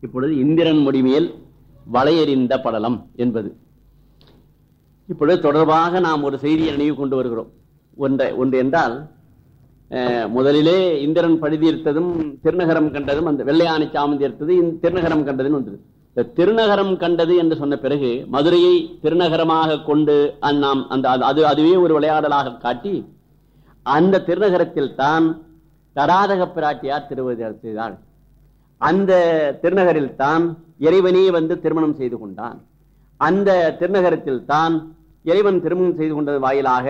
இப்பொழுது இந்திரன் முடிமேல் வளையறிந்த படலம் என்பது. இப்பொழுது தொடர்பாக நாம் ஒரு செய்தியை நினைவு கொண்டு வருகிறோம். ஒன்றை ஒன்று என்றால் முதலிலே இந்திரன் பழுதீர்த்ததும் திருநகரம் கண்டதும் அந்த வெள்ளையானை சாமந்தி இந்த திருநகரம் கண்டதுன்னு வந்தது. இந்த திருநகரம் கண்டது என்று சொன்ன பிறகு மதுரையை திருநகரமாக கொண்டு நாம் அந்த அது- அது அதுவே ஒரு விளையாடலாக காட்டி அந்த திருநகரத்தில் தான் தராதக பிராட்டியார் திருவதி செய்தாள் அந்த திருநகரில் தான் இறைவனே வந்து திருமணம் செய்து கொண்டான். அந்த திருநகரத்தில் தான் இறைவன் திருமணம் செய்து கொண்டது வாயிலாக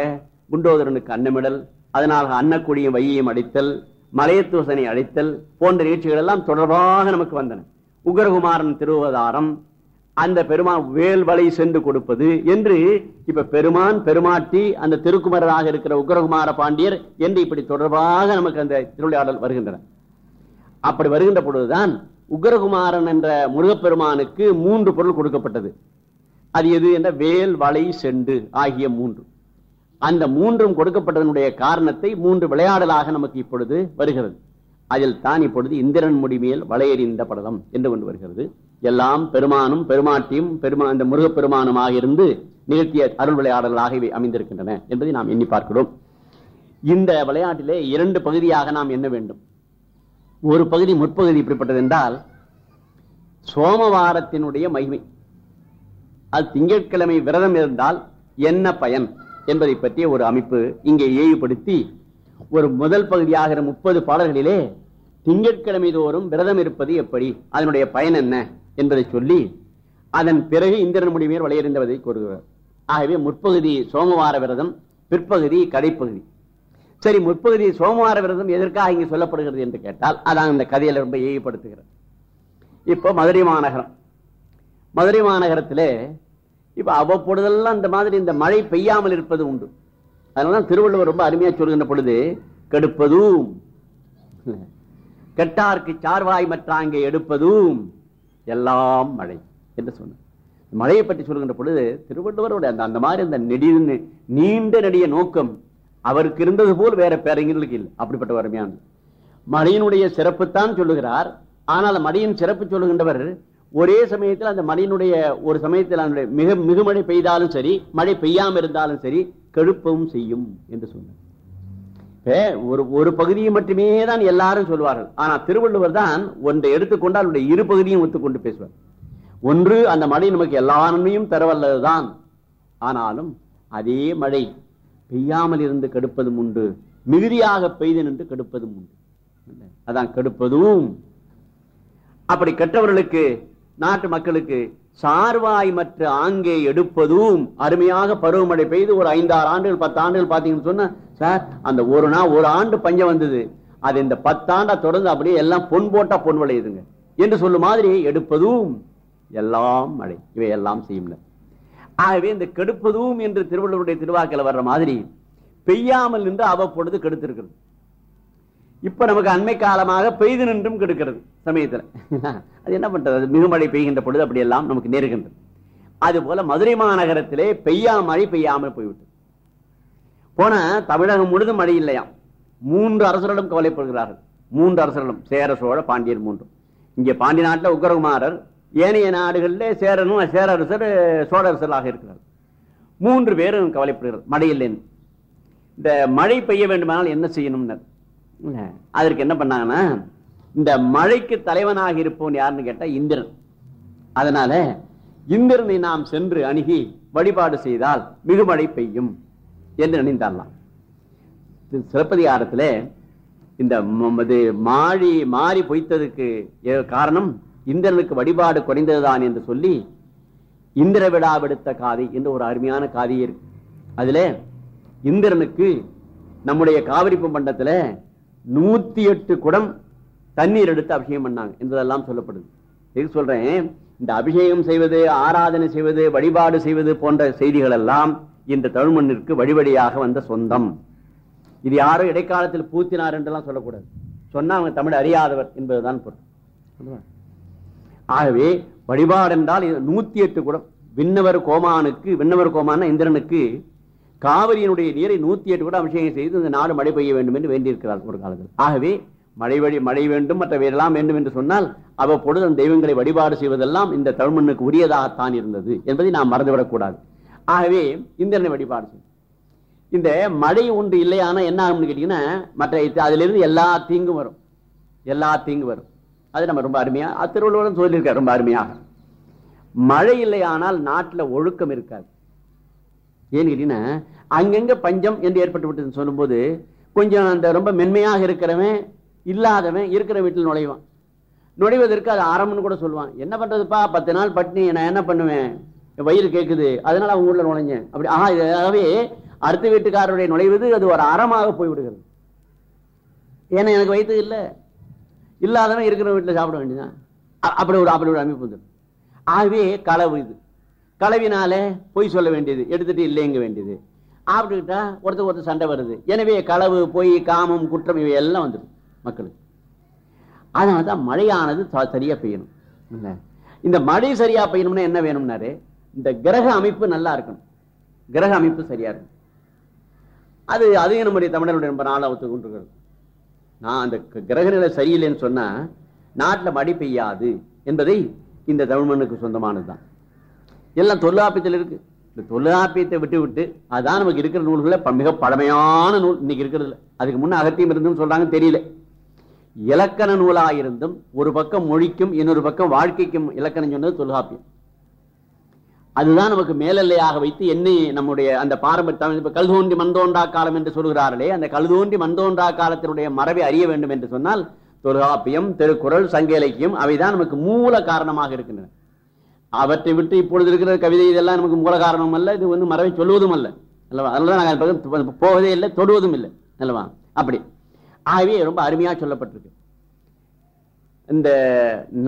குண்டோதரனுக்கு அன்னமிடல் அதனால் அன்னக்குடியும் வையையும் அடித்தல் மலையத்தூசனை அடித்தல் போன்ற நிகழ்ச்சிகள் எல்லாம் தொடர்பாக நமக்கு வந்தன. உகரகுமாரன் திருவதாரம் அந்த பெருமான் வேல்வலை சென்று கொடுப்பது என்று இப்ப பெருமான் பெருமாட்டி அந்த திருக்குமரராக இருக்கிற உக்ரகுமார பாண்டியர் என்று இப்படி தொடர்பாக நமக்கு அந்த திருவிளையாடல் வருகின்றன. அப்படி வருகின்ற பொழுதுதான் உக்ரகுமாரன் என்ற முருகப்பெருமானுக்கு மூன்று பொருள் கொடுக்கப்பட்டது. அது எது என்ற வேல் வலை செண்டு ஆகிய மூன்று. அந்த மூன்றும் கொடுக்கப்பட்டதனுடைய காரணத்தை மூன்று விளையாடலாக நமக்கு இப்பொழுது வருகிறது. அதில் தான் இப்பொழுது இந்திரன் முடிமேல் வளையறிந்த படலம் என்று கொண்டு வருகிறது. எல்லாம் பெருமானும் பெருமாட்டியும் பெருமா இந்த முருகப்பெருமானுமாக இருந்து நிகழ்த்திய அருள் விளையாடலாக இவை அமைந்திருக்கின்றன என்பதை நாம் எண்ணி பார்க்கிறோம். இந்த விளையாட்டிலே இரண்டு பகுதியாக நாம் எண்ண வேண்டும். ஒரு பகுதி முற்பகுதி இப்படிப்பட்டது என்றால் சோமவாரத்தினுடைய மகிமை. அது திங்கட்கிழமை விரதம் இருந்தால் என்ன பயன் என்பதை பற்றிய ஒரு அமைப்பு இங்கே ஏவுபடுத்தி ஒரு முதல் பகுதியாகிற முப்பது பாடல்களிலே திங்கட்கிழமை தோறும் விரதம் இருப்பது எப்படி அதனுடைய பயன் என்ன என்பதை சொல்லி அதன் பிறகு இந்திரன் முடிமையர் வளையறிந்தவதை கூறுகிறார். ஆகவே முற்பகுதி சோமவார விரதம் பிற்பகுதி கடைப்பகுதி. சரி முற்பகுதி சோமவார விரதம் எதற்காக இங்கு சொல்லப்படுகிறது என்று கேட்டால் அதான் இந்த கதையில ரொம்ப ஏகப்படுத்துகிறது இப்போ மதுரை மாநகரம். மதுரை மாநகரத்தில் இப்போ அவ்வப்பொழுதெல்லாம் இந்த மாதிரி இந்த மழை பெய்யாமல் இருப்பது உண்டு. அதனாலதான் திருவள்ளுவர் ரொம்ப அருமையாக சொல்கின்ற பொழுது கெடுப்பதும். கெட்டார்க்கு சார்வாய் மற்றாங்கே எடுப்பதும். எல்லாம் மழை என்று சொன்னார். மழையை பற்றி சொல்கின்ற பொழுது திருவள்ளுவருடைய அந்த அந்த மாதிரி அந்த நெடி நீண்ட நெடிய நோக்கம் அவருக்கு இருந்தது போல் வேற பேரங்களுக்கு இல்லை. அப்படிப்பட்ட வறுமையான மழையினுடைய சிறப்புத்தான் சொல்லுகிறார். ஆனால் மழையின் சிறப்பு சொல்லுகின்றவர் ஒரே சமயத்தில் அந்த மழையினுடைய ஒரு சமயத்தில் மிக மிக மிகுமழை பெய்தாலும் சரி மழை பெய்யாம இருந்தாலும் சரி கெழுப்பவும் செய்யும் என்று சொன்னார். ஒரு ஒரு பகுதியை மட்டுமே தான் எல்லாரும் சொல்வார்கள். ஆனா திருவள்ளுவர் தான் ஒன்றை எடுத்துக்கொண்டு அவருடைய இரு பகுதியும் ஒத்துக்கொண்டு பேசுவார். ஒன்று அந்த மழை நமக்கு எல்லா நன்மையும் தரவல்லதுதான். ஆனாலும் அதே மழை பெய்யாமல் இருந்து கெடுப்பதும் உண்டு. மிகுதியாக பெய்து நின்று கெடுப்பதும் உண்டு. அதான் கெடுப்பதும். அப்படி கெட்டவர்களுக்கு நாட்டு மக்களுக்கு சார்வாய் மற்ற ஆங்கே எடுப்பதும். அருமையாக பருவமழை பெய்து ஒரு ஐந்தாறு ஆண்டுகள் பத்து ஆண்டுகள் பாத்தீங்கன்னு சொன்னா சார் அந்த ஒரு நாள் ஒரு ஆண்டு பஞ்சம் வந்தது. அது இந்த பத்தாண்டா தொடர்ந்து அப்படியே எல்லாம் பொன் போட்டா பொன் விளையுதுங்க. என்று சொல்லும் மாதிரி எடுப்பதும். எல்லாம் மழை. இவை எல்லாம் செய்யும். ஆகவே இந்த கெடுப்பதும் என்று திருவள்ளுவருடைய திருவாக்கில வர்ற மாதிரி பெய்யாமல் நின்று அவ்வப்பொழுது கெடுத்திருக்கிறது. இப்ப நமக்கு அண்மை காலமாக பெய்து நின்றும் கெடுக்கிறது சமயத்துல. அது என்ன பண்றது? அது மிகுமழை பெய்கின்ற பொழுது அப்படி எல்லாம் நமக்கு நேருகின்றது. அது போல மதுரை மாநகரத்திலே பெய்யா மழை பெய்யாமல் போய்விட்டது. போன தமிழகம் முழுதும் மழை இல்லையாம் மூன்று அரசர்களும் கவலைப்படுகிறார்கள். மூன்று அரசர்களும் சேர சோழ பாண்டியர் மூன்றும். இங்கே பாண்டி நாட்டில் உக்ரகுமாரர் ஏனைய நாடுகளில் சேரனும் சேரரசர் சோழரசராக இருக்கிறார் மூன்று பேரும் கவலைப்படுகிறார் மழையில்லைன்னு இந்த மழை பெய்ய வேண்டுமானால் என்ன செய்யணும்னர் அதற்கு என்ன பண்ணாங்கன்னா இந்த மழைக்கு தலைவனாக இருப்பவன் யாருன்னு கேட்டால் இந்திரன். அதனால இந்திரனை நாம் சென்று அணுகி வழிபாடு செய்தால் மிகுமழை பெய்யும் என்று நினைந்தாரலாம் சிலப்பதிகாரத்தில் இந்த இது மாறி மாறி பொய்த்ததுக்கு ஏ- காரணம் இந்திரனுக்கு வழிபாடு குறைந்ததுதான் என்று சொல்லி இந்திர விழா விடுத்த காதை என்று ஒரு அருமையான காதியே இருக்கு. அதுல இந்திரனுக்கு நம்முடைய காவிரி பண்டத்துல நூத்தி எட்டு குடம் தண்ணீர் எடுத்து அபிஷேகம் பண்ணாங்க என்பதெல்லாம் சொல்லப்படுது. எதுக்கு சொல்றேன்? இந்த அபிஷேகம் செய்வது ஆராதனை செய்வது வழிபாடு செய்வது போன்ற செய்திகள் எல்லாம் இந்த தமிழ் மண்ணிற்கு வழிவழியாக வந்த சொந்தம். இது யாரோ இடைக்காலத்தில் பூத்தினார் என்றெல்லாம் சொல்லக்கூடாது. சொன்னா அவங்க தமிழ் அறியாதவர் என்பதுதான் பொருள். ஆகவே வழிபாடு என்றால் நூத்தி எட்டு குடம். விண்ணவர் கோமானுக்கு விண்ணவர் கோமான இந்திரனுக்கு காவிரியினுடைய நீரை நூத்தி எட்டு கூட அபிஷேகம் செய்து இந்த நாடு மழை பெய்ய வேண்டும் என்று வேண்டியிருக்கிறார் ஒரு காலத்தில். ஆகவே மழை வழி மழை வேண்டும் மற்ற வேறெல்லாம் வேண்டும் என்று சொன்னால் அவ்வப்பொழுது அந்த தெய்வங்களை வழிபாடு செய்வதெல்லாம் இந்த தமிழ்மண்ணுக்கு உரியதாகத்தான் இருந்தது என்பதை நாம் மறந்துவிடக்கூடாது. ஆகவே இந்திரனை வழிபாடு செய்யும் இந்த மழை ஒன்று இல்லையானா என்ன ஆகும்னு கேட்டீங்கன்னா மற்ற இது- அதிலிருந்து எல்லா தீங்கும் வரும். எல்லா தீங்கும் வரும். அது நம்ம ரொம்ப அருமையா திருவள்ளுவரும் சொல்லியிருக்கார் ரொம்ப அருமையாக மழை இல்லையானால் நாட்டில் ஒழுக்கம் இருக்காது. ஏன்னு கேட்டீங்கன்னா அங்கங்க பஞ்சம் என்று ஏற்பட்டு விட்டதுன்னு சொல்லும்போது கொஞ்சம் அந்த ரொம்ப மென்மையாக இருக்கிறவன் இல்லாதவன் இருக்கிற வீட்டில் நுழைவான். நுழைவதற்கு அது ஆரம்பம்னு கூட சொல்லுவான். என்ன பண்றதுப்பா? பத்து நாள் பட்டினி நான் என்ன பண்ணுவேன்? வயிறு கேட்குது அதனால அவங்க ஊர்ல நுழைஞ்சேன். அப்படி ஆஹா இதாகவே அடுத்த வீட்டுக்காரருடைய நுழைவது அது ஒரு அறமாக போய்விடுகிறது. ஏன்னா எனக்கு வயிற்று இல்லை. இல்லாதவன் இருக்கிற வீட்டில் சாப்பிட வேண்டியதான் அப்படி ஒரு அப்படி ஒரு அமைப்பு வந்துடும் ஆகவே களவு இது. களவினாலே பொய் சொல்ல வேண்டியது எடுத்துட்டு இல்லைங்க வேண்டியது. அப்படிக்கிட்டா ஒருத்தர் ஒருத்தர் சண்டை வருது. எனவே களவு பொய் காமம் குற்றம் இவை எல்லாம் வந்துடும் மக்களுக்கு. அதனால தான் மழையானது ச- சரியா பெய்யணும். இல்லை. இந்த மழை சரியா பெய்யணும்னா என்ன வேணும்னாரு? இந்த கிரக அமைப்பு நல்லா இருக்கணும். கிரக அமைப்பு சரியா இருக்கும் அது அதையும் நம்முடைய தமிழருடைய ரொம்ப நாளாக ஒத்துக் கொண்டிருக்கிறது நான் அந்த க- கிரக நிலை சரியில்லைன்னு சொன்னா நாட்டில் மடி பெய்யாது என்பதை இந்த தமிழ் மண்ணுக்கு சொந்தமானதுதான். எல்லாம் தொல்லாப்பியத்தில் இருக்கு. இந்த தொல்லாப்பியத்தை விட்டு விட்டு அதான் நமக்கு இருக்கிற நூல்களில் மிக பழமையான நூல் இன்னைக்கு இருக்கிறதுல. அதுக்கு முன்னே அகத்தியம் இருந்துன்னு சொல்றாங்க தெரியல. இலக்கண நூலாக இருந்தும் ஒரு பக்கம் மொழிக்கும் இன்னொரு பக்கம் வாழ்க்கைக்கும் இலக்கணம் சொன்னது தொல்காப்பியம். அதுதான் நமக்கு மேலெல்லையாக வைத்து என்னை நம்முடைய அந்த பாரம்பரிய தமிழ் இப்ப கல்தோன்றி மண்தோன்றா காலம் என்று சொல்கிறார்களே அந்த கல்தோன்றி மந்தோண்டா காலத்தினுடைய மரபை அறிய வேண்டும் என்று சொன்னால் தொல்காப்பியம் திருக்குறள் சங்க இலக்கியம் அவைதான் நமக்கு மூல காரணமாக இருக்கின்றன. அவற்றை விட்டு இப்பொழுது இருக்கிற கவிதை இதெல்லாம் நமக்கு மூல காரணம் அல்ல இது வந்து மரபை சொல்வதும் அல்ல. அல்லவா? அதனால நாங்கள் போவதே இல்லை தொடுவதும் இல்லை. அல்லவா? அப்படி. ஆகவே ரொம்ப அருமையா சொல்லப்பட்டிருக்கு. இந்த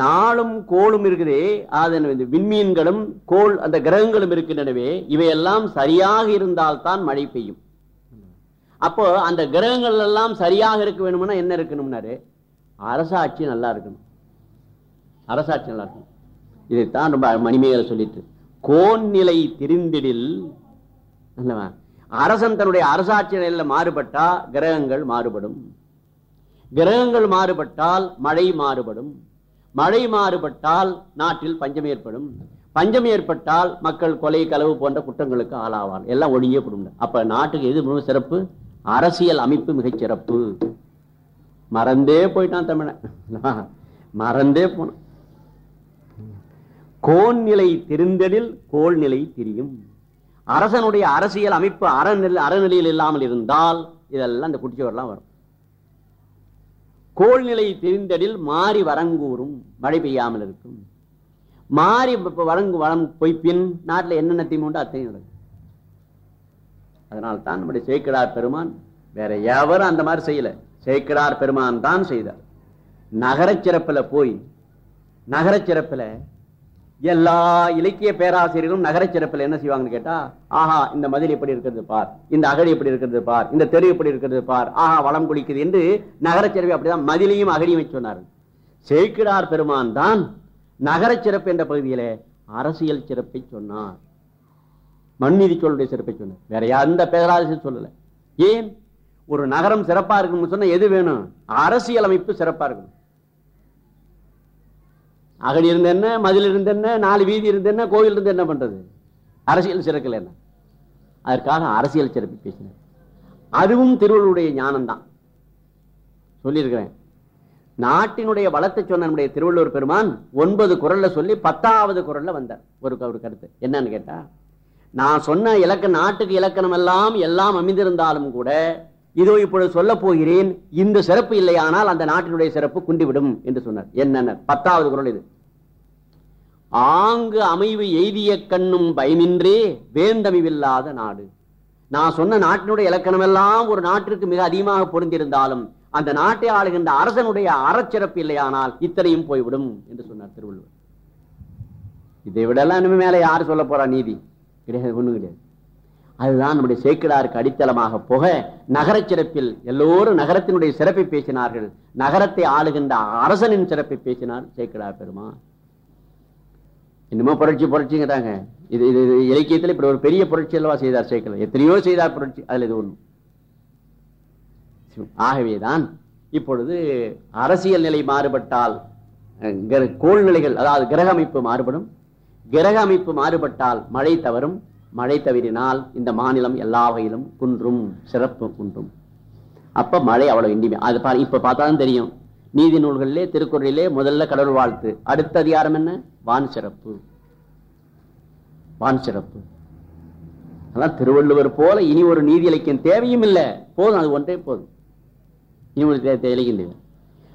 நாளும் கோளும் இருக்குதே அது இந்த விண்மீன்களும் கோள் அந்த கிரகங்களும் இருக்கின்றனவே இவையெல்லாம் சரியாக இருந்தால்தான் மழை பெய்யும். அப்போ அந்த கிரகங்கள் எல்லாம் சரியாக இருக்க வேணும்னா என்ன இருக்கணும்னாரு? அரசாட்சி நல்லா இருக்கணும். அரசாட்சி நல்லா இருக்கணும். இதைத்தான் ரொம்ப மணிமேகலை சொல்லிட்டு கோன் நிலை திரிந்திடில் அல்லவா? அரசன் தன்னுடைய அரசாட்சி நிலையில மாறுபட்டா கிரகங்கள் மாறுபடும். கிரகங்கள் மாறுபட்டால் மழை மாறுபடும். மழை மாறுபட்டால் நாட்டில் பஞ்சம் ஏற்படும். பஞ்சம் ஏற்பட்டால் மக்கள் கொலை களவு போன்ற குற்றங்களுக்கு ஆளாவார். எல்லாம் ஒழியே குடும்பம் அப்ப நாட்டுக்கு எது மிக சிறப்பு? அரசியல் அமைப்பு மிகச் சிறப்பு. மறந்தே போயிட்டான் தமிழன். மறந்தே போனான். கோன் நிலை திருந்தலில் கோல் நிலை திரியும். அரசனுடைய அரசியல் அமைப்பு அறநிலை அறநிலையில் இல்லாமல் இருந்தால் இதெல்லாம் இந்த குட்டிச்சோரெல்லாம் வரும். கோள்நிலை தெரிந்தடில் மாறி வரங்கூறும் மழை பெய்யாமல் இருக்கும். மாறி இப்ப வரங்கு வரம் பொய்ப்பின் நாட்டுல என்னென்ன தீமை உண்டு அத்தையும் நடக்கும் அதனால் தான் நம்முடைய சேக்கடார் பெருமான் வேற எவரும் அந்த மாதிரி செய்யல. சேக்கடார் பெருமான் தான் செய்தார். நகரச் சிறப்புல போய் நகரச் சிறப்புல எல்லா இலக்கிய பேராசிரியர்களும் நகரச் சிறப்பில் என்ன செய்வாங்கன்னு கேட்டா ஆஹா இந்த மதில் எப்படி இருக்கிறது பார்? இந்த அகழி எப்படி இருக்கிறது பார்? இந்த தெரு எப்படி இருக்கிறது பார்? ஆஹா வளம் குளிக்குது என்று நகரச் சிறப்பு அப்படிதான் மதிலையும் அகழியும் வச்சு சொன்னார் சேக்கிடார் பெருமான் தான் நகரச் சிறப்பு என்ற பகுதியிலே அரசியல் சிறப்பை சொன்னார். மண்நீதி சொல்லுடைய சிறப்பை சொன்னார். வேற எந்த பேராசிரியர் சொல்லல. ஏன்? ஒரு நகரம் சிறப்பா இருக்கணும்னு சொன்னா எது வேணும்? அரசியல் அமைப்பு சிறப்பா இருக்கணும் அகழி இருந்த என்ன மதில் இருந்த என்ன நாலு வீதி இருந்த என்ன கோவில் இருந்து என்ன பண்றது? அரசியல் சிறக்கல என்ன? அதற்காக அரசியல் சிறப்பு பேசினார். அதுவும் திருவள்ளுடைய ஞானம் தான் சொல்லியிருக்கிறேன். நாட்டினுடைய வளத்தை சொன்ன நம்முடைய திருவள்ளுவர் பெருமான் ஒன்பது குரல்ல சொல்லி பத்தாவது குரல்ல வந்தார். ஒரு ஒரு கருத்து. என்னன்னு கேட்டா நான் சொன்ன இலக்கண நாட்டுக்கு இலக்கணம் எல்லாம் எல்லாம் அமைந்திருந்தாலும் கூட இதோ இப்பொழுது சொல்ல போகிறேன் இந்த சிறப்பு இல்லையானால் அந்த நாட்டினுடைய சிறப்பு குண்டிவிடும் என்று சொன்னார். என்னென்ன? பத்தாவது குரல் இது. ஆங்கு அமைவு எய்திய கண்ணும் பயமின்றே வேந்தமிவில்லாத நாடு. நான் சொன்ன நாட்டினுடைய இலக்கணம் எல்லாம் ஒரு நாட்டிற்கு மிக அதிகமாக பொருந்திருந்தாலும் அந்த நாட்டை ஆளுகின்ற அரசனுடைய அறச்சிறப்பு இல்லையானால் இத்தனையும் போய்விடும் என்று சொன்னார் திருவள்ளுவர். இதை விடலாம் இனிமே மேலே யார் சொல்ல போறா நீதி? கிடையாது ஒண்ணும் கிடையாது. அதுதான் நம்முடைய சேக்கிடாருக்கு அடித்தளமாக போக நகர சிறப்பில் எல்லோரும் நகரத்தினுடைய சிறப்பை பேசினார்கள். நகரத்தை ஆளுகின்ற அரசனின் சிறப்பை பேசினார் சேக்கிடா பெருமா இன்னமும் புரட்சி புரட்சிங்கிறாங்க இது இது இது இலக்கியத்தில் இப்படி ஒரு பெரிய புரட்சி அல்லவா செய்தார் சேக்கிடா. எத்தனையோ செய்தார் புரட்சி அதில் இது ஒன்று ஆகவேதான் இப்பொழுது அரசியல் நிலை மாறுபட்டால் அஹ், கிர- அதாவது கிரக அமைப்பு மாறுபடும். கிரக அமைப்பு மாறுபட்டால் மழை தவறும். மழை தவிரினால் இந்த மாநிலம் எல்லா வகையிலும் குன்றும் சிறப்பு குன்றும். அப்ப மழை அவ்வளவு இண்டிமே அது பாரு இப்ப பார்த்தாலும் தெரியும். நீதி நூல்களிலே திருக்குறளிலே முதல்ல கடவுள் வாழ்த்து. அடுத்த அதிகாரம் என்ன? வான் சிறப்பு. வான் சிறப்பு. அதான் திருவள்ளுவர் போல இனி ஒரு நீதி இலக்கியம் தேவையும் இல்லை. போதும் அது ஒன்றே போதும். இனி ஒரு இலக்கியம் தேவை.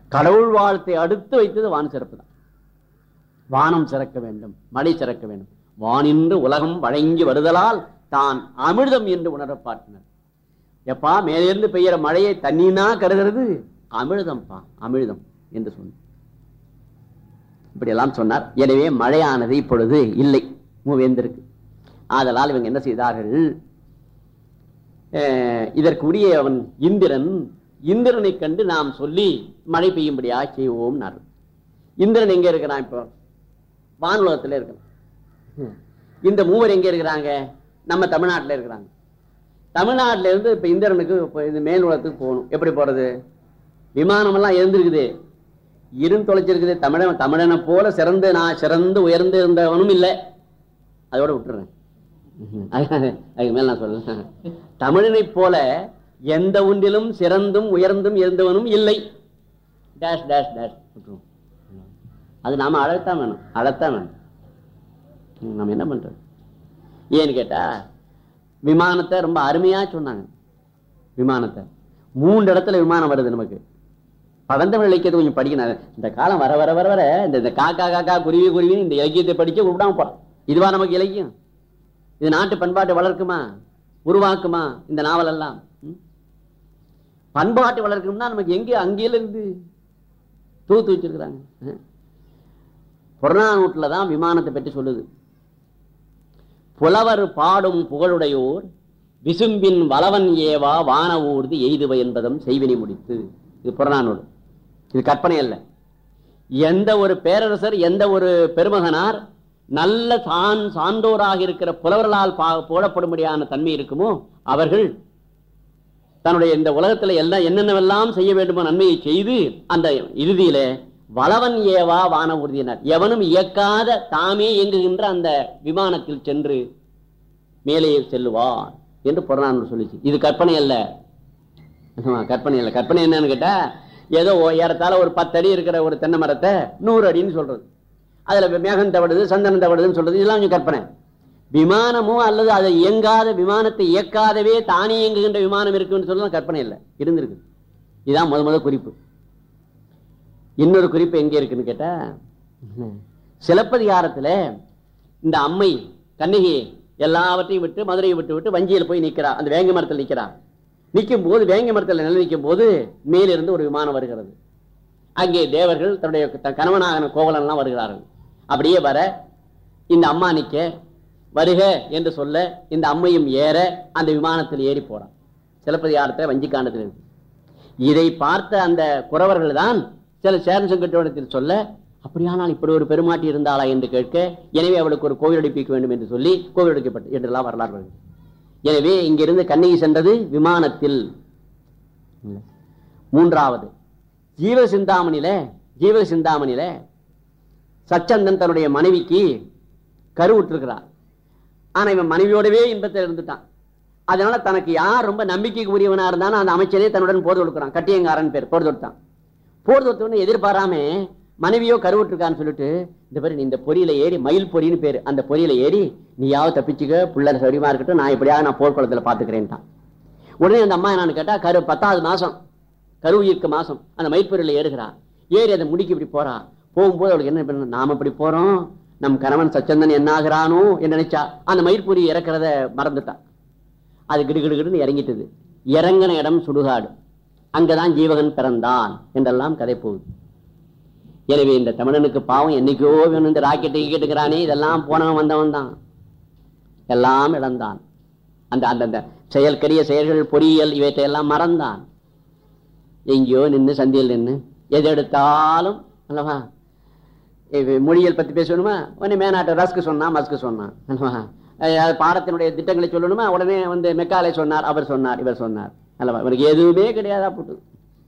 கடவுள் வாழ்த்தை அடுத்து வைத்தது வான் சிறப்பு தான். வானம் சிறக்க வேண்டும் மழை சிறக்க வேண்டும். வானின்று உலகம் வழங்கி வருதலால் தான் அமிர்தம் என்று உணரப்பாட்டினர் எப்பா மேலிருந்து பெய்யற மழையை தண்ணினா கருகிறது அமிர்தம்ப்பா அமிழ்தம் என்று சொன்ன இப்படியெல்லாம் சொன்னார். எனவே மழையானது இப்பொழுது இல்லை மூவேந்திருக்கு. ஆதலால் இவங்க என்ன செய்தார்கள்? அஹ், அவன் இந்திரன் இந்திரனை கண்டு நாம் சொல்லி மழை பெய்யும்படியாக செய்வோம் இந்திரன் எங்க இருக்கிறான் இப்போ? வானுலகத்தில் இருக்கிறான். இந்த மூவர் எங்க இருக்கிறாங்க? நம்ம தமிழ்நாட்டில் இருக்கிறாங்க. தமிழ்நாட்டில இருந்து இப்ப இந்திரனுக்கு இந்த மேல் உலகத்துக்கு போகணும். எப்படி போறது? விமானம் எல்லாம் இருந்திருக்குது இருந்து தொலைச்சிருக்குது. தமிழன் தமிழனை போல சிறந்து நான் சிறந்து உயர்ந்து இருந்தவனும் இல்லை. அதோட விட்டுறேன். அது- அதுக்கு மேல நான் சொல்றேன். தமிழனை போல எந்த ஒன்றிலும் சிறந்தும் உயர்ந்தும் இருந்தவனும் இல்லை. டேஷ் டேஷ் டேஷ் விட்டுருவோம் அது நாம அழத்தான் வேணும். அழத்தான் வேணும். நம்ம என்ன பண்றது? ஏன்னு கேட்டா விமானத்தை ரொம்ப அருமையா சொன்னாங்க. விமானத்தை. மூன்று இடத்துல விமானம் வருது நமக்கு. பழந்தமிழ் இலக்கியத்தை கொஞ்சம் படிக்கணும். இந்த காலம் வர வர வர வர இந்த இந்த காக்கா காக்கா குருவி குருவி இந்த இலக்கியத்தை படிக்க விடாம இதுவா நமக்கு இலக்கியம்? இது நாட்டு பண்பாட்டை வளர்க்குமா? உருவாக்குமா? இந்த நாவல் எல்லாம் ம்? பண்பாட்டை வளர்க்கணும்னா நமக்கு எங்கே அங்கேயிலிருந்து தூத்து வச்சிருக்கிறாங்க. புறநானூட்டில் தான் விமானத்தை பற்றி சொல்லுது. புலவர் பாடும் புகழுடையோர் விசும்பின் வளவன் ஏவா வான ஊர்தி எய்துவ என்பதும் செய்வினை முடித்து. இது புறநானூறு. இது கற்பனை அல்ல. எந்த ஒரு பேரரசர் எந்த ஒரு பெருமகனார் நல்ல சான் சான்றோராக இருக்கிற புலவர்களால் பா- போடப்படும்படியான தன்மை இருக்குமோ அவர்கள் தன்னுடைய இந்த உலகத்தில் எல்லாம் என்னென்னவெல்லாம் செய்ய வேண்டுமோ நன்மையை செய்து அந்த இறுதியில வளவன் ஏவா வான உறுதியினர். எவனும் இயக்காத தாமே இயங்குகின்ற அந்த விமானத்தில் சென்று மேலே செல்லுவார் என்று புறநானூறு சொல்லிச்சு. இது கற்பனை அல்ல. கற்பனை அல்ல. கற்பனை என்னன்னு கேட்டா ஏதோ ஏறத்தால ஒரு பத்து அடி இருக்கிற ஒரு தென்னை மரத்தை நூறு அடின்னு சொல்றது. அதுல மேகம் தவடுது சந்தனம் தவடுதுன்னு சொல்றது. இதெல்லாம் கொஞ்சம் கற்பனை. விமானமோ அல்லது அதை இயங்காத விமானத்தை இயக்காதவே தானே இயங்குகின்ற விமானம் இருக்குன்னு சொல்லலாம் கற்பனை இல்லை. இருந்திருக்கு. இதுதான் முத முத குறிப்பு. இன்னொரு குறிப்பு எங்க இருக்குன்னு கேட்டா சிலப்பதிகாரத்துல இந்த அம்மை கண்ணகி எல்லாவற்றையும் விட்டு மதுரையை விட்டு விட்டு வஞ்சியில் போய் நிக்கிறா அந்த வேங்க மரத்தில் நிக்கிறா நிற்கும் போது வேங்க மரத்தில் நிலை நிற்கும் போது மேலிருந்து ஒரு விமானம் வருகிறது. அங்கே தேவர்கள் தன்னுடைய த- கணவனாக கோவலன் எல்லாம் வருகிறார்கள். அப்படியே வர இந்த அம்மா நிக்க வருக என்று சொல்ல இந்த அம்மையும் ஏற அந்த விமானத்தில் ஏறி போறான். சிலப்பதிகாரத்தை வஞ்சிக்காண்டத்தில் இதை பார்த்த அந்த குறவர்கள் தான் சில சேரன் சொல்ல அப்படியானால் இப்படி ஒரு பெருமாட்டி இருந்தாளா? என்று கேட்க எனவே அவளுக்கு ஒரு கோவில் அடிப்பிக்க வேண்டும் என்று சொல்லி கோவில் அடிக்கப்பட்டு என்றெல்லாம் வரலாறு எனவே இங்கிருந்து கண்ணகி சென்றது விமானத்தில். மூன்றாவது ஜீவ சிந்தாமணியில ஜீவ சிந்தாமணியில சச்சந்தன் தன்னுடைய மனைவிக்கு கருவுற்றிருக்கிறார் ஆனா இவன் மனைவியோடவே இன்பத்தில் இருந்துட்டான். அதனால தனக்கு யார் ரொம்ப நம்பிக்கைக்கு உரியவனா இருந்தாலும் அந்த அமைச்சரே தன்னுடன் போர் தொடுக்கிறான். கட்டியங்காரன் பேர் போர் தொடுத்தான். போர் தொடுத்தவனு எதிர்பாராம மனைவியோ கருவுற்றிருக்கான்னு சொல்லிட்டு இந்த மாதிரி நீ இந்த பொறியில ஏறி மயில் பொறின்னு பேரு. அந்த பொறியில ஏறி நீயாவது தப்பிச்சுக்க புள்ள சௌரியமா இருக்கட்டும் நான் இப்படியாக நான் போர்க்குளத்துல பாத்துக்கிறேன்ட்டான். உடனே அந்த அம்மா என்னன்னு கேட்டா கரு பத்தாவது மாசம் கரு ஈர்க்க மாசம். அந்த மயிர்பொறியில ஏறுகிறா. ஏறி அதை முடிக்க இப்படி போறா. போகும்போது அவளுக்கு என்ன பண்ண நாம இப்படி போறோம். நம் கணவன் சச்சந்தன் என்ன ஆகிறானோ என்று நினைச்சா அந்த மயிர்பொறி இறக்கிறத மறந்துட்டான் அது கிடுகிடுகிடுன்னு இறங்கிட்டது. இறங்கின இடம் சுடுகாடு. அங்கதான் ஜீவகன் பிறந்தான் என்றெல்லாம் கதை போகுது. எனவே இந்த தமிழனுக்கு பாவம் என்னைக்கோ வேணும் இந்த ராக்கெட்டு கீட்டுக்கிறானே இதெல்லாம் போனவன் வந்தவன் தான். எல்லாம் இழந்தான். அந்த அந்தந்த செயல்கரிய செயல்கள் பொறியியல் இவற்றையெல்லாம் மறந்தான். எங்கேயோ நின்று சந்தியில் நின்று எது எடுத்தாலும் அல்லவா? மொழியல் மொழியியல் பேசணுமா? உடனே மேனாட்டு ரஸ்க்கு சொன்னான் மஸ்க்கு சொன்னான் அல்லவா? பாடத்தினுடைய திட்டங்களை சொல்லணுமா? உடனே வந்து மெக்காலே சொன்னார் அவர் சொன்னார் இவர் சொன்னார். அல்லவா? இவனுக்கு எதுவுமே கிடையாதா போட்டு?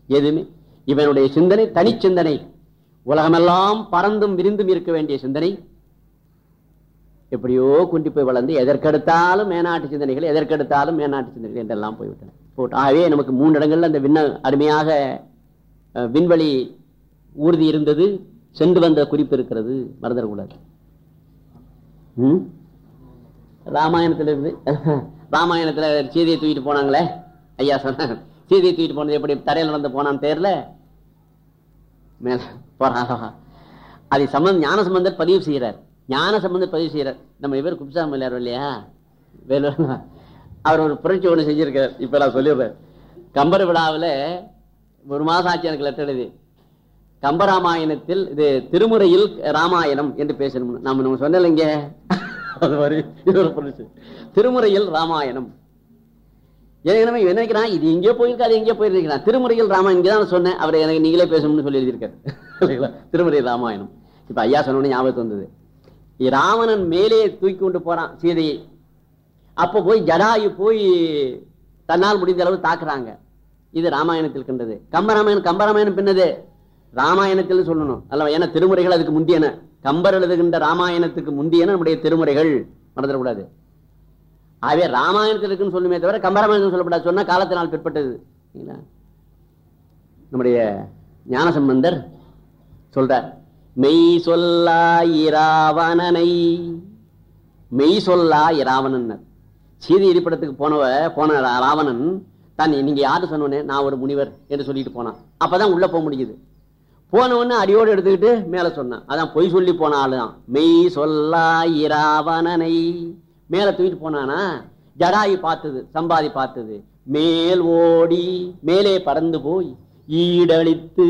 எதுவுமே. இவனுடைய சிந்தனை தனிச்சிந்தனை உலகமெல்லாம் பறந்தும் விரிந்தும் இருக்க வேண்டிய சிந்தனை. எப்படியோ குண்டி போய் வளர்ந்து எதற்கெடுத்தாலும் மேனாட்டு சிந்தனைகள் எதற்கெடுத்தாலும் மேனாட்டு சிந்தனைகள் என்றெல்லாம் போய்விட்டன. போட்டு ஆகவே நமக்கு மூன்று இடங்கள்ல அந்த விண்ண அருமையாக விண்வெளி ஊர்தி இருந்தது. சென்று வந்த குறிப்பு இருக்கிறது. மறந்துடக்கூடாது ம்? ராமாயணத்துல இருந்து ராமாயணத்துல சீதையை தூக்கிட்டு போனாங்களே? ஐயா சொன்ன சீதையை தூக்கிட்டு போனது எப்படி? தரையில் நடந்து போனான்னு தெரியல. மேல போறான் அதை சம்பந்த ஞான சம்பந்தர் பதிவு செய்கிறார் ஞான சம்பந்தர் பதிவு செய்கிறார் நம்ம இவர் குப்சாமி இல்லையா? வேலூர் அவர் ஒரு புரட்சி ஒன்று செஞ்சிருக்கார். இப்ப நான் சொல்லிடுறேன். கம்பர் விழாவில் ஒரு மாதம் ஆச்சு எனக்கு லெட்டர் எழுதி. கம்பராமாயணத்தில் இது திருமுறையில் ராமாயணம் என்று பேசணும். நம்ம நம்ம சொன்னலைங்க அது மாதிரி இது ஒரு புரட்சி. திருமுறையில் ராமாயணம். ஏற்கனவே நினைக்கிறான்? இது எங்கேயோ போயிருக்கு அது எங்கேயோ போயிருக்கிறான் திருமுறையில் ராமாயணம் இங்கே தான் சொன்னேன். அவர் எனக்கு நீங்களே பேசணும்னு சொல்லி எழுதியிருக்காரு திருமுறையில் ராமாயணம். இப்ப ஐயா சொன்னோன்னு ஞாபகத்து வந்தது. ராமணன் ராவணன் மேலே தூக்கி கொண்டு போறான் சீதையை அப்ப போய் ஜடாயு போய் தன்னால் முடிந்த அளவு தாக்குறாங்க. இது ராமாயணத்தில் கண்டது. கம்பராமாயணம் கம்பராமாயணம் பின்னது. ராமாயணத்தில் சொல்லணும். அல்லவா? ஏன்னா திருமுறைகள் அதுக்கு முந்தியன. கம்பர் எழுதுகின்ற ராமாயணத்துக்கு முந்தியன நம்முடைய திருமுறைகள் மறந்துடக்கூடாது. ஆகவே ராமாயணத்தில் இருக்குன்னு சொல்லுமே தவிர கம்பராமாயணம் சொல்லப்படாது. சொன்னா காலத்தினால் பிற்பட்டது. நம்முடைய ஞானசம்பந்தர் சொல்றார் மெய் சொல்லா இராவணனை. மெய் சொல்லா இராவணன் சீதை இருப்பிடத்துக்கு போனவ போன ரா- ராவணன் தான் நீங்க யாரு சொன்னோன்னே நான் ஒரு முனிவர் என்று சொல்லிட்டு போனான். அப்பதான் உள்ள போக முடியுது போனவொன்னே அடியோடு எடுத்துக்கிட்டு மேல சொன்னான். அதான் பொய் சொல்லி போன ஆளுதான். மெய் சொல்லா இராவணனை. மேல தூக்கிட்டு போனானா? ஜடாயு பார்த்தது சம்பாதி பார்த்தது. மேல் ஓடி மேலே பறந்து போய் ஈடழித்து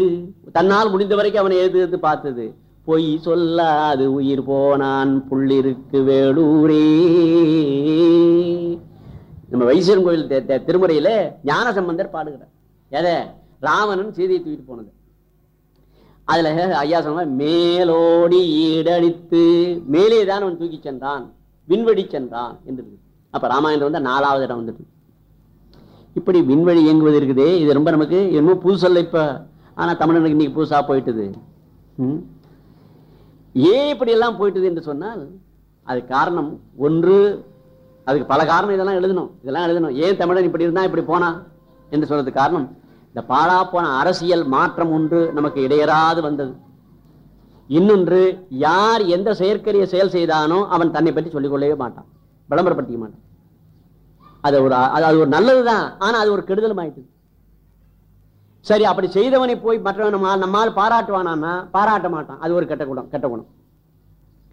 தன்னால் முடிந்த வரைக்கும் அவனை எது எது பார்த்தது. பொய் சொல்லாது உயிர் போனான் புள்ளிருக்கு வேலூரே. நம்ம வைசீரன் கோயில் திருமுறையில ஞான சம்பந்தர் பாடுகிறார். எதை? ராவணன் சீதையை தூக்கிட்டு போனது. அதுல ஐயா சொன்ன மேலோடி ஈடழித்து மேலே தான் அவன் தூக்கி சென்றான். விண்வெளி சென்றான் என்று அப்ப ராமாயணம் வந்து நாலாவது இடம் வந்துட்டு இப்படி விண்வெளி இயங்குவது இருக்குதே. இது ரொம்ப நமக்கு என்னமோ புதுசல்ல இப்ப. ஆனா தமிழனுக்கு இன்னைக்கு புதுசா போயிட்டுது. ம்? ஏன் இப்படி எல்லாம் போயிட்டுது என்று சொன்னால் அது காரணம் ஒன்று அதுக்கு பல காரணம் இதெல்லாம் எழுதணும். இதெல்லாம் எழுதணும். ஏன் தமிழன் இப்படி இருந்தா இப்படி போனா என்று சொல்றதுக்கு காரணம் இந்த பாழா போன அரசியல் மாற்றம் ஒன்று நமக்கு இடையராது வந்தது. இன்னொன்று யார் எந்த செயற்கரிய செயல் செய்தானோ அவன் தன்னை பற்றி சொல்லிக் கொள்ளவே மாட்டான். விளம்பரப்படுத்திக்க மாட்டான். அது ஒரு அது அது ஒரு நல்லதுதான் ஆனா அது ஒரு கெடுதலும் ஆயிட்டு சரி அப்படி செய்தவனை போய் மற்றவன் நம்மால் பாராட்டுவானான்னா பாராட்ட மாட்டான். அது ஒரு கெட்ட குணம் கெட்ட குணம்.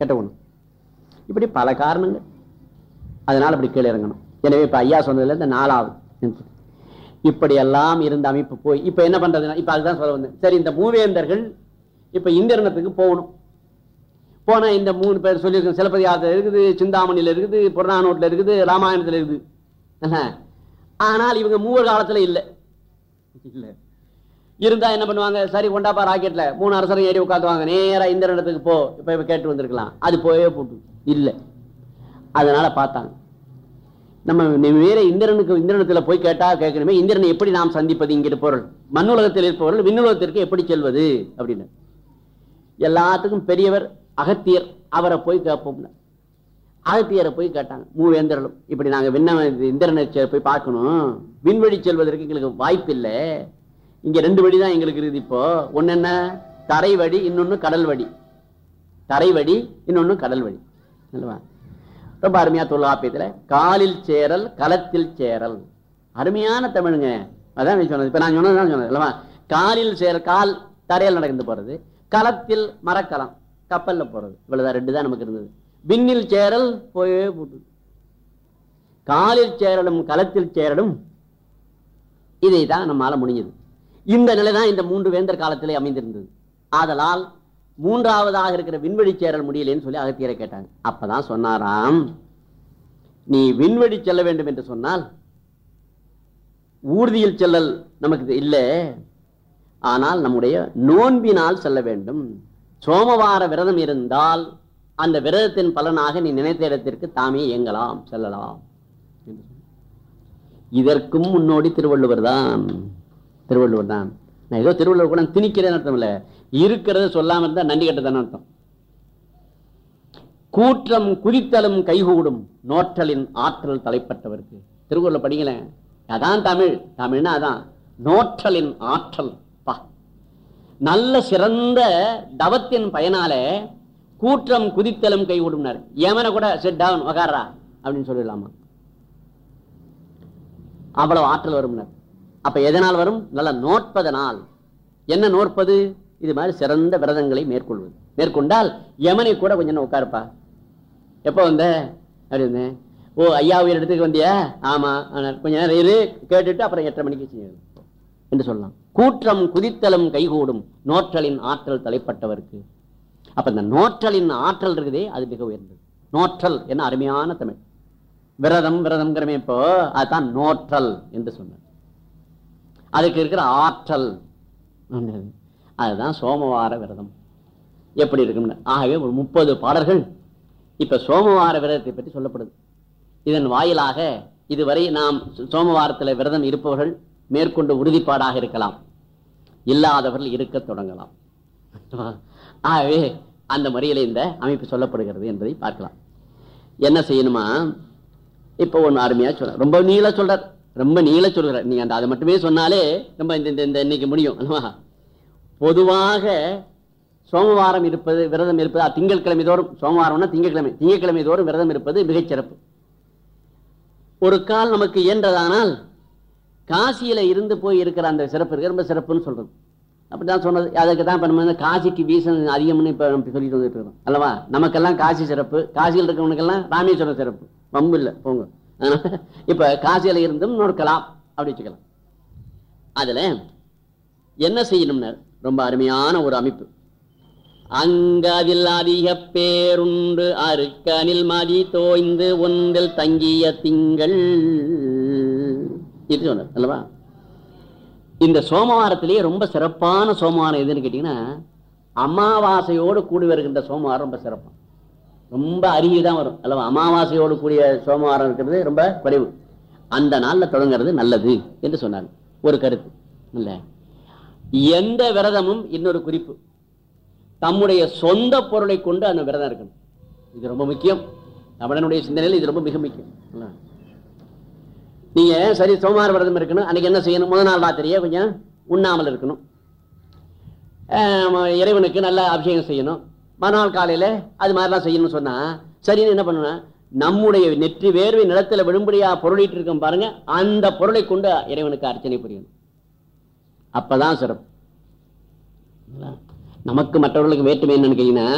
கெட்ட குணம். இப்படி பல காரணங்கள். அதனால் அப்படி கீழே இறங்கணும். எனவே இப்போ ஐயா சொன்னதுல இந்த நாலாவது இப்படி எல்லாம் இருந்த அமைப்பு போய் இப்போ என்ன பண்றதுன்னா இப்போ அதுதான் சொல்ல வந்தேன். சரி இந்த மூவேந்தர்கள் இப்ப இந்திரணத்துக்கு போகணும். போனா இந்த மூணு பேர் சொல்லியிருக்கோம் சிலப்பதிகாரத்தில் இருக்குது சிந்தாமணியில் இருக்குது புறநானூட்டில் இருக்குது ராமாயணத்தில் இருக்குது. ஆனால் இவங்க மூவர் காலத்துல இல்லை. இல்லை. இருந்தா என்ன பண்ணுவாங்க? சரி கொண்டாப்பா ராக்கெட்ல மூணு அரசரும் ஏறி உட்காந்துவாங்க நேரா இந்த இடத்துக்கு போ. இப்ப இப்ப கேட்டு வந்திருக்கலாம். அது போயே போட்டு. இல்லை. அதனால பார்த்தாங்க. நம்ம வேற இந்திரனுக்கு இந்திரனத்துல போய் கேட்டா கேட்கணுமே இந்திரனை எப்படி நாம் சந்திப்பது? இங்கிட்டு பொருள். மண்ணுலகத்தில் இருப்பவர்கள் விண்ணுலகத்திற்கு எப்படி செல்வது? அப்படின்னு. எல்லாத்துக்கும் பெரியவர் அகத்தியர் அவரை போய் கேட்போம்ல. அகத்தியரை போய் கேட்டாங்க. மூவேந்திரலும் இப்படி நாங்கள் விண்ண இந்திரனை போய் பார்க்கணும். விண்வெளி செல்வதற்கு எங்களுக்கு வாய்ப்பு இல்லை இங்கே ரெண்டு வழி தான் எங்களுக்கு இருக்குது இப்போ. ஒன்று என்ன? தரை வழி இன்னொன்று கடல் வழி. தரை வழி இன்னொன்று கடல் வழி. ரொம்ப அருமையாக தொல்காப்பியத்துல காலில் சேரல் களத்தில் சேரல். அருமையான தமிழுங்க. அதான் சொன்னது. இப்போ நான் சொன்னதுதான் சொன்னது அல்லவா காலில் சேர கால் தரையில் நடந்து போகிறது களத்தில் மரக்கலம். கப்பல்ல போறது. இவ்வளவுதான். ரெண்டு தான் நமக்கு இருந்தது. விண்ணில் சேரல் போயே போட்டு. காலில் சேரலும் களத்தில் சேரலும் இதை தான் நம்மால முடிஞ்சது. இந்த நிலைதான் இந்த மூன்று வேந்தர் காலத்திலே அமைந்திருந்தது. ஆதலால் மூன்றாவதாக இருக்கிற விண்வெளி சேரல் முடியலன்னு சொல்லி அகத்தியரை கேட்டாங்க. அப்பதான் சொன்னாராம் நீ விண்வெளி செல்ல வேண்டும் என்று சொன்னால் ஊர்தியில் செல்லல் நமக்கு இல்லை. ஆனால் நம்முடைய நோன்பினால் செல்ல வேண்டும். சோமவார விரதம் இருந்தால் அந்த விரதத்தின் பலனாக நீ நினைத்த இடத்திற்கு தாமே இயங்கலாம் செல்லலாம். இதற்கும் முன்னோடி திருவள்ளுவர் தான். திருவள்ளுவர் தான். நான் ஏதோ திருவள்ளுவர் கூட திணிக்கிறேன்னு அர்த்தம் இல்ல. இருக்கிறத சொல்லாம இருந்தால் நன்றி கட்டதான அர்த்தம். கூற்றம் குதித்தலும் கைகூடும் நோற்றலின் ஆற்றல் தலைப்பட்டவருக்கு. திருக்குறள் படிங்களேன். அதான் தமிழ். தமிழ்னா அதான். நோற்றலின் ஆற்றல். நல்ல சிறந்த தவத்தின் பயனால கூற்றம் குதித்தலும் கைகூடும்னாரு ஏமன கூட செட் டவுன் உகாரா அப்படின்னு சொல்லிடலாமா? அவ்வளவு ஆற்றல் வரும்னார். அப்ப எதனால் வரும்? நல்ல நோட்பதனால் என்ன நோற்பது? இது மாதிரி சிறந்த விரதங்களை மேற்கொள்வது. மேற்கொண்டால் யமனை கூட கொஞ்சம் நேரம் உட்காருப்பா? எப்போ வந்த? அப்படி ஓ ஐயா உயிர் இடத்துக்கு வந்தியா? ஆமா. கொஞ்ச நேரம் இரு. கேட்டுட்டு அப்புறம் எட்டரை மணிக்கு செய்யணும். என்று சொல்லலாம். கூற்றம் குதித்தலும் கைகூடும். நோற்றலின் ஆற்றல் தலைப்பட்டவருக்கு. அப்ப இந்த நோற்றலின் ஆற்றல் இருக்குதே அது மிக உயர்ந்தது. நோற்றல் என்ன அருமையான தமிழ். விரதம் விரதம்ங்கிறமே இப்போ அதுதான் நோற்றல் என்று சொன்னார். அதுக்கு இருக்கிற ஆற்றல் அதுதான் சோமவார விரதம். எப்படி இருக்கும்னு? ஆகவே ஒரு முப்பது பாடல்கள். இப்ப சோமவார விரதத்தை பற்றி சொல்லப்படுது. இதன் வாயிலாக இதுவரை நாம் சோமவாரத்தில் விரதம் இருப்பவர்கள் மேற்கொண்டு உறுதிப்பாடாக இருக்கலாம். இல்லாதவர்கள் இருக்க தொடங்கலாம். ஆகவே அந்த முறையில் இந்த அமைப்பு சொல்லப்படுகிறது என்பதை பார்க்கலாம். என்ன செய்யணுமா? இப்போ ஒன்று அருமையாக சொல்ற ரொம்ப நீள சொல்றார் ரொம்ப நீள சொல்கிறார் நீங்கள் அந்த அதை மட்டுமே சொன்னாலே ரொம்ப இந்த இந்த- இந்த இன்னைக்கு முடியும் அல்லவா? பொதுவாக சோமவாரம் இருப்பது விரதம் இருப்பது திங்கட்கிழமை தோறும் சோமவாரம்னா திங்கட்கிழமை திங்கட்கிழமை தோறும் விரதம் இருப்பது மிகச்சிறப்பு. ஒரு கால் நமக்கு இயன்றதானால் காசியில இருந்து போய் இருக்கிற அந்த சிறப்பு இருக்கு. ரொம்ப சிறப்புன்னு சொல்றது. அப்படிதான் சொன்னது. அதுக்கு தான் இப்போ நம்ம காசிக்கு வீசன் அதிகம்னு இப்போ நம்ம சொல்லிட்டு வந்துட்டு இருக்கோம். அல்லவா? நமக்கெல்லாம் காசி சிறப்பு. காசியில் இருக்கவனுக்கெல்லாம் ராமேஸ்வரம் சிறப்பு. வம்பு இல்லை. போங்க. இப்போ காசியில் இருந்தும் நோக்கலாம் அப்படி வச்சுக்கலாம். அதில் என்ன செய்யணும்னா ரொம்ப அருமையான ஒரு அமைப்பு. அங்கதில் அதிக பேருண்டு அருக்கனில் மதி தோய்ந்து ஒன்றில் தங்கிய திங்கள். இது சொன்னார் அல்லவா? இந்த சோமவாரத்திலேயே ரொம்ப சிறப்பான சோமவாரம் எதுன்னு கேட்டீங்கன்னா அமாவாசையோடு கூடி வருகின்ற சோமவாரம் ரொம்ப சிறப்பாக ரொம்ப அருகே தான் வரும் அல்லவா? அமாவாசையோடு கூடிய சோமவாரம் இருக்கிறது ரொம்ப குறைவு. அந்த நாளில் தொடங்குறது நல்லது என்று சொன்னார் ஒரு கருத்து இல்லை? எந்த விரதமும் இன்னொரு குறிப்பு. தம்முடைய சொந்த பொருளை கொண்டு அந்த விரதம் இருக்கணும். இது ரொம்ப முக்கியம். தமிழனுடைய சிந்தனையில் இது ரொம்ப மிக முக்கியம் நீங்க சரி சோமவார விரதம் இருக்கணும். அன்னைக்கு என்ன செய்யணும்? முதல் நாள் ராத்திரியே கொஞ்சம் உண்ணாமல் இருக்கணும். இறைவனுக்கு நல்ல அபிஷேகம் செய்யணும். மறுநாள் காலையில அது மாதிரிலாம் செய்யணும்னு சொன்னா சரின்னு என்ன பண்ணணும் நம்முடைய நெற்றி வேர்வை நிலத்துல விழும்படியா பொருளிட்டு இருக்கோம் பாருங்க அந்த பொருளை கொண்டு இறைவனுக்கு அர்ச்சனை புரியணும். அப்பதான் சிறப்பு. நமக்கு மற்றவர்களுக்கு வேற்றுமை என்னன்னு கேட்டீங்கன்னா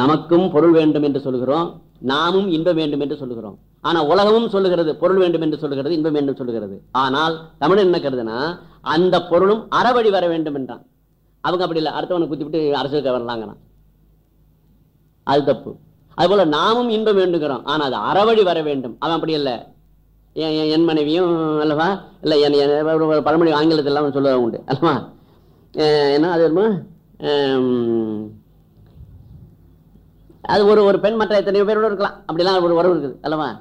நமக்கும் பொருள் வேண்டும் என்று சொல்கிறோம் நாமும் இன்பம் வேண்டும் என்று சொல்லுகிறோம் ஆனா உலகமும் சொல்லுகிறது பொருள் வேண்டும் என்று சொல்லுகிறது இன்பம் வேண்டும் சொல்லுகிறது. ஆனால் தமிழ் என்ன கருதுனா அந்த பொருளும் அறவழி வர வேண்டும் என்றான். அவங்க அப்படி இல்லை அடுத்தவனை குத்தி விட்டு அரசுக்கு வரலாங்கிறான். அது தப்பு. அதுபோல நாமும் இன்பம் வேண்டுகிறோம் ஆனா அது அறவழி வர வேண்டும். அவன் அப்படி இல்லை. என் என்- மனைவியும் அல்லவா? இல்லை என் என் பழமொழி ஆங்கிலத்தில் எல்லாம் சொல்லுவாங்க உண்டு அல்லவா? என்ன அது என்னமோ, அது ஒரு ஒரு பெண் மற்ற எத்தனையோ பேரோட இருக்கலாம். அப்படிலாம் ஒரு உறவு இருக்குது அல்லவா?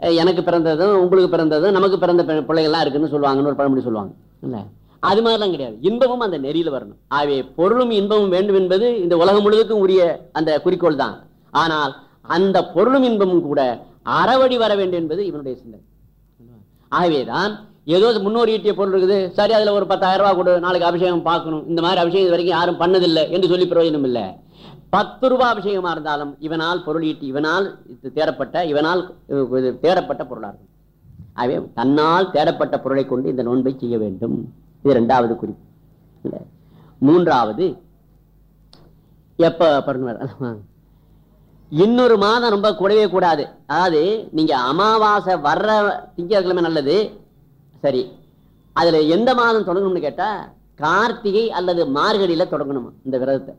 எனக்கு பிறந்ததும் உங்களுக்கு பிறந்ததும் நமக்கு பிறந்த பிள்ளைகள்லாம் இருக்குன்னு சொல்லுவாங்கன்னு ஒரு பழமொழி சொல்லுவாங்க. இல்ல? அது மாதிரிலாம் கிடையாது. இன்பமும் அந்த நெறியில வரணும். ஆகவே பொருளும் இன்பமும் வேண்டும் என்பது இந்த உலகம் முழுவதுக்கும் உரிய அந்த குறிக்கோள் தான். ஆனால் அந்த பொருளும் இன்பமும் கூட அறவழி வர வேண்டும் என்பது இவனுடைய சிந்தனை. ஆகவேதான் ஏதோ முன்னோர் ஈட்டிய பொருள் இருக்குது. சரி அதில் ஒரு பத்தாயிரம் ரூபா கொடு நாளைக்கு அபிஷேகம் பார்க்கணும். இந்த மாதிரி அபிஷேகம் வரைக்கும் யாரும் பண்ணதில்லை என்று சொல்லி பிரயோஜனம் இல்லை. பத்து ரூபாய் அபிஷேகமா இருந்தாலும் இவனால் பொருள் ஈட்டி இவனால் இது தேடப்பட்ட இவனால் தேடப்பட்ட பொருளா இருக்கும் ஆகவே தன்னால் தேடப்பட்ட பொருளை கொண்டு இந்த நோன்பை செய்ய வேண்டும். இது ரெண்டாவது குறிப்பு. மூன்றாவது எப்ப பண்ணுவார் இன்னொரு மாதம் ரொம்ப கூடவே கூடாது. அதாவது நீங்க அமாவாசை வர்ற திங்கட்கிழமை நல்லது. சரி. அதுல எந்த மாதம் தொடங்கணும்னு கேட்டா கார்த்திகை அல்லது மார்கழியில தொடங்கணுமா இந்த விரதத்தை.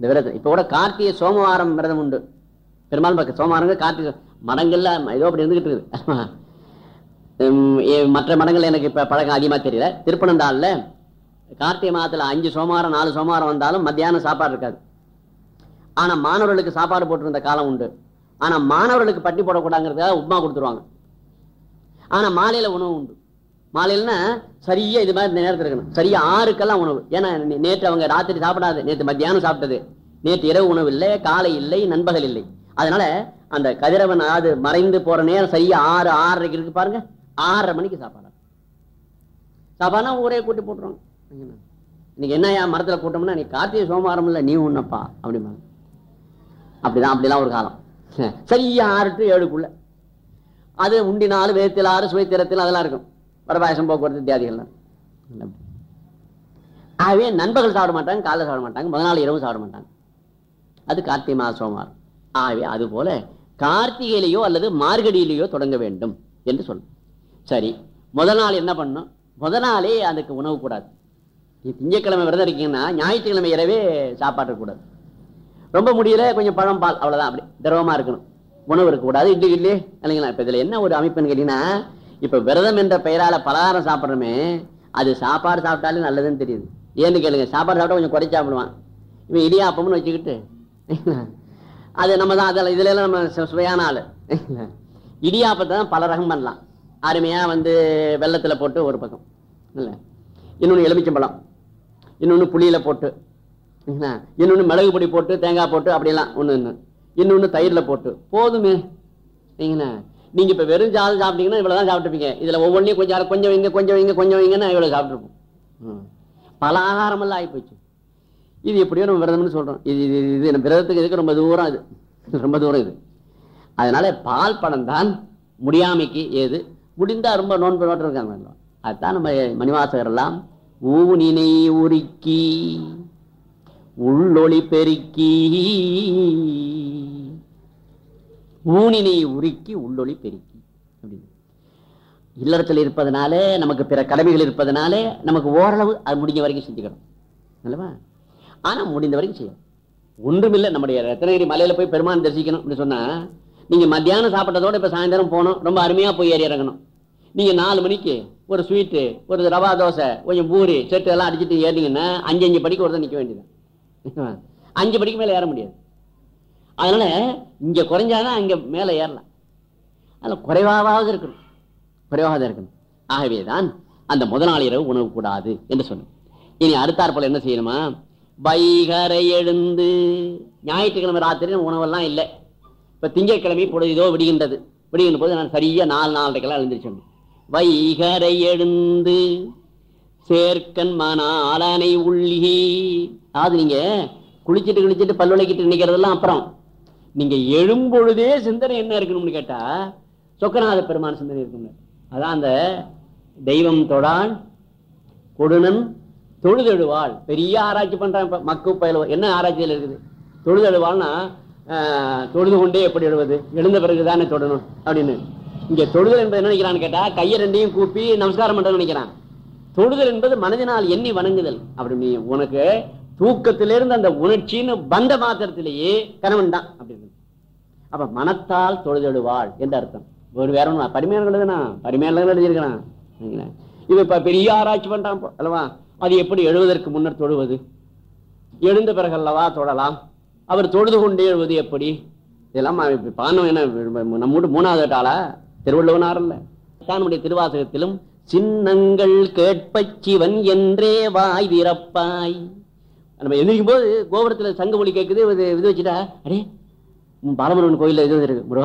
இந்த விரதம் இப்போ கூட கார்த்திகை சோமவாரம் விரதம் உண்டு. பெரும்பாலும் பார்க்க சோமவாரங்க கார்த்திகை மடங்கள்ல ஏதோ அப்படி இருந்துகிட்டு இருக்குது. மற்ற மடங்கள் எனக்கு இப்போ பழக்கம் அதிகமாக தெரியல. திருப்பனந்தாளில் கார்த்திகை மாதத்தில் அஞ்சு சோமவாரம் நாலு சோமவாரம் வந்தாலும் மத்தியானம் சாப்பாடு இருக்காது. ஆனால் மாணவர்களுக்கு சாப்பாடு போட்டிருந்த காலம் உண்டு. ஆனால் மாணவர்களுக்கு பட்டி போடக்கூடாங்கிறதுக்காக உப்மா கொடுத்துருவாங்க. ஆனால் மாலையில் உணவு உண்டு. மாலையிலனா சரியா இது மாதிரி இந்த நேரத்தில் இருக்கணும். சரியா ஆறுக்கெல்லாம் உணவு. ஏன்னா நேற்று அவங்க ராத்திரி சாப்பிடாது. நேற்று மத்தியானம் சாப்பிட்டது. நேற்று இரவு உணவு இல்லை காலை இல்லை நண்பகல் இல்லை. அதனால அந்த கதிரவன் அதாவது மறைந்து போற நேரம் சரியா ஆறு ஆறரைக்கு இருக்கு பாருங்க. ஆறரை மணிக்கு சாப்பாடு. சாப்பாடுனா ஊரே கூட்டி போட்டுருவாங்க. இன்னைக்கு என்னையா மரத்துல கூட்டம்னா நீ கார்த்திகை சோமவாரம் இல்லை நீ உண்ணப்பா அப்படிம்பாங்க. அப்படிதான் அப்படிலாம் ஒரு காலம். சரியா ஆறு டு ஏழுக்குள்ள. அது உண்டினாலும் வேத்திலாறு சுவைத்திரத்தில் அதெல்லாம் இருக்கும். வடபாயசம் போக்குவரத்து தியாதிகள்லாம் ஆகவே நண்பர்கள் சாப்பிட மாட்டாங்க காலைல சாப்பிட மாட்டாங்க முதல் நாள் இரவு சாப்பிட மாட்டாங்க. அது கார்த்திகை மாத சோமவாரம். ஆகவே அது போல கார்த்திகையிலேயோ அல்லது மார்கடியிலேயோ தொடங்க வேண்டும் என்று சொல்லும். சரி முதல் நாள் என்ன பண்ணும் முதல் நாளே அதுக்கு உணவு கூடாது நீ திங்கக்கிழமை விரதம் இருக்கீங்கன்னா ஞாயிற்றுக்கிழமை இரவே சாப்பாடு கூடாது ரொம்ப முடியல கொஞ்சம் பழம் பால் அவ்வளவுதான். அப்படி திரவமா இருக்கணும். உணவு இருக்கக்கூடாது. இட்லி இட்லி இல்லைங்களா? இப்ப இதுல என்ன ஒரு அமைப்புன்னு கேட்டீங்கன்னா இப்ப விரதம் என்ற பெயரால பலகாரம் சாப்பிட்றோமே அது சாப்பாடு சாப்பிட்டாலே நல்லதுன்னு தெரியுது. ஏன்னு கேளுங்க சாப்பாடு சாப்பிட்டா கொஞ்சம் குறைச்சி சாப்பிடுவான். இவன் இடியாப்பம்னு வச்சுக்கிட்டு. அது நம்ம தான் அதில் இதுல எல்லாம் நம்ம சுவையான ஆள். இடியாப்பத்தை தான் பல ரகம் பண்ணலாம். அருமையா வந்து வெள்ளத்துல போட்டு ஒரு பக்கம். இல்லை? இன்னொன்று எலுமிச்சம்பழம். இன்னொன்று புளியில போட்டு. இன்னொன்று மிளகு பொடி போட்டு தேங்காய் போட்டு அப்படியெல்லாம் ஒன்று இன்னொன்று தயிரில் போட்டு. போதுமே. சரிங்களா நீங்க இப்ப வெறும் சாதம் சாப்பிட்டீங்கன்னா இவ்வளவுதான் சாப்பிட்டுப்பீங்க இதுல ஒவ்வொன்றையும் கொஞ்சம் கொஞ்சம் வைங்க கொஞ்சம் வைங்க கொஞ்சம் வைங்கன்னா இவ்வளவு சாப்பிட்டுருப்போம். பல ஆகாரம் எல்லாம் ஆகிப்போச்சு இது எப்படியோ நம்ம விரதம்னு சொல்றோம். இது இது இது நம்ம விரதத்துக்கு இதுக்கு ரொம்ப தூரம் இது? ரொம்ப தூரம் இது. அதனால பால் படம் தான் முடியாமைக்கு ஏது? முடிந்தா ரொம்ப நோன்பு நோட்டு இருக்காங்க. அதுதான் நம்ம மணிவாசகர் எல்லாம் ஊனினை உருக்கி உள்ளொளி பெருக்கி ஊனினை உருக்கி உள்ளொளி பெருக்கி. அப்படின்னு. இல்லறத்தில் இருப்பதனால நமக்கு பிற கடமைகள் இருப்பதனால நமக்கு ஓரளவு அது முடிஞ்ச வரைக்கும் செஞ்சுக்கணும். அல்லவா? ஆனால் முடிந்த வரைக்கும் செய்யணும். ஒன்றுமில்லை நம்முடைய ரத்னகிரி மலையில் போய் பெருமான் தரிசிக்கணும் அப்படின்னு சொன்னால் நீங்கள் மத்தியானம் சாப்பிட்டதோட இப்போ சாயந்தரம் போகணும் ரொம்ப அருமையாக போய் ஏறி இறங்கணும். நீங்கள் நாலு மணிக்கு ஒரு ஸ்வீட்டு ஒரு ரவா தோசை கொஞ்சம் பூரி செட்டு எல்லாம் அடிச்சுட்டு ஏறிங்கன்னா அஞ்சு அஞ்சு படிக்கு ஒருத்தர் நிற்க வேண்டியது அஞ்சு படிக்கு மேலே ஏற முடியாது. அதனால இங்கே குறைஞ்சாதான் அங்கே மேலே ஏறலாம். அதில் குறைவாவது இருக்கணும். குறைவாக தான் இருக்கணும். ஆகவேதான் அந்த முதல் நாள் இரவு உணவு கூடாது என்று சொன்னோம் இனி அடுத்தாற்போல் என்ன செய்யணுமா? வைகரை எழுந்து ஞாயிற்றுக்கிழமை ராத்திரி உணவெல்லாம் இல்லை. இப்போ திங்கட்கிழமை பொழுது இதோ விடுகின்றது. விடுகின்ற போது நான் சரியாக நாலு நாலரைக்கெல்லாம் எழுந்திரிச்சோம் வைகரை எழுந்து சேர்க்கன் மனாலனை உள்ளி அதாவது நீங்கள் குளிச்சிட்டு குளிச்சுட்டு பல்வளைக்கிட்டு நினைக்கிறதெல்லாம் அப்புறம். நீங்க எழும்பொழுதே சிந்தனை என்ன இருக்கணும்னு கேட்டா சொக்கநாத பெருமான சிந்தனை இருக்கணும் அதான் அந்த தெய்வம் தொடான் கொடுணன் தொழுதெழுவாள். பெரிய ஆராய்ச்சி பண்றான் இப்ப மக்கு பயில என்ன ஆராய்ச்சியில் இருக்குது? தொழுதெழுவாள்னா தொழுது கொண்டே எப்படி எழுவது? எழுந்த பிறகு தானே தொடணும் அப்படின்னு. இங்க தொழுதல் என்பது என்ன நினைக்கிறான்னு கேட்டா கையை ரெண்டையும் கூப்பி நமஸ்காரம் பண்றேன்னு நினைக்கிறான். தொழுதல் என்பது மனதினால் எண்ணி வணங்குதல். அப்படி நீ உனக்கு தூக்கத்திலிருந்து அந்த உணர்ச்சின்னு வந்த மாத்திரத்திலேயே கணவன் தான் அப்படின்னு. அப்ப மனத்தால் தொழுதெழுவாள் என்று அர்த்தம். ஒரு வேற ஒண்ணு பரிமையான எழுதுனா பரிமையான எழுதியிருக்கிறான் இது இப்ப பெரிய ஆராய்ச்சி பண்றான் அல்லவா? அது எப்படி எழுவதற்கு முன்னர் தொழுவது? எழுந்த பிறகு அல்லவா தொழலாம்? அவர் தொழுது கொண்டே எழுவது எப்படி? இதெல்லாம் பானம் என்ன நம்ம வீட்டு மூணாவது ஆளா? திருவள்ளுவனார் இல்ல தானுடைய திருவாசகத்திலும் சின்னங்கள் கேட்பச் சிவன் என்றே வாய் திறப்பாய் நம்ம எந்திரிக்கும் போது கோபுரத்துல சங்க ஒலி கேட்குது இது இது வச்சுட்டா அடே பாலமுருகன் கோயில்ல இது இருக்கு ப்ரோ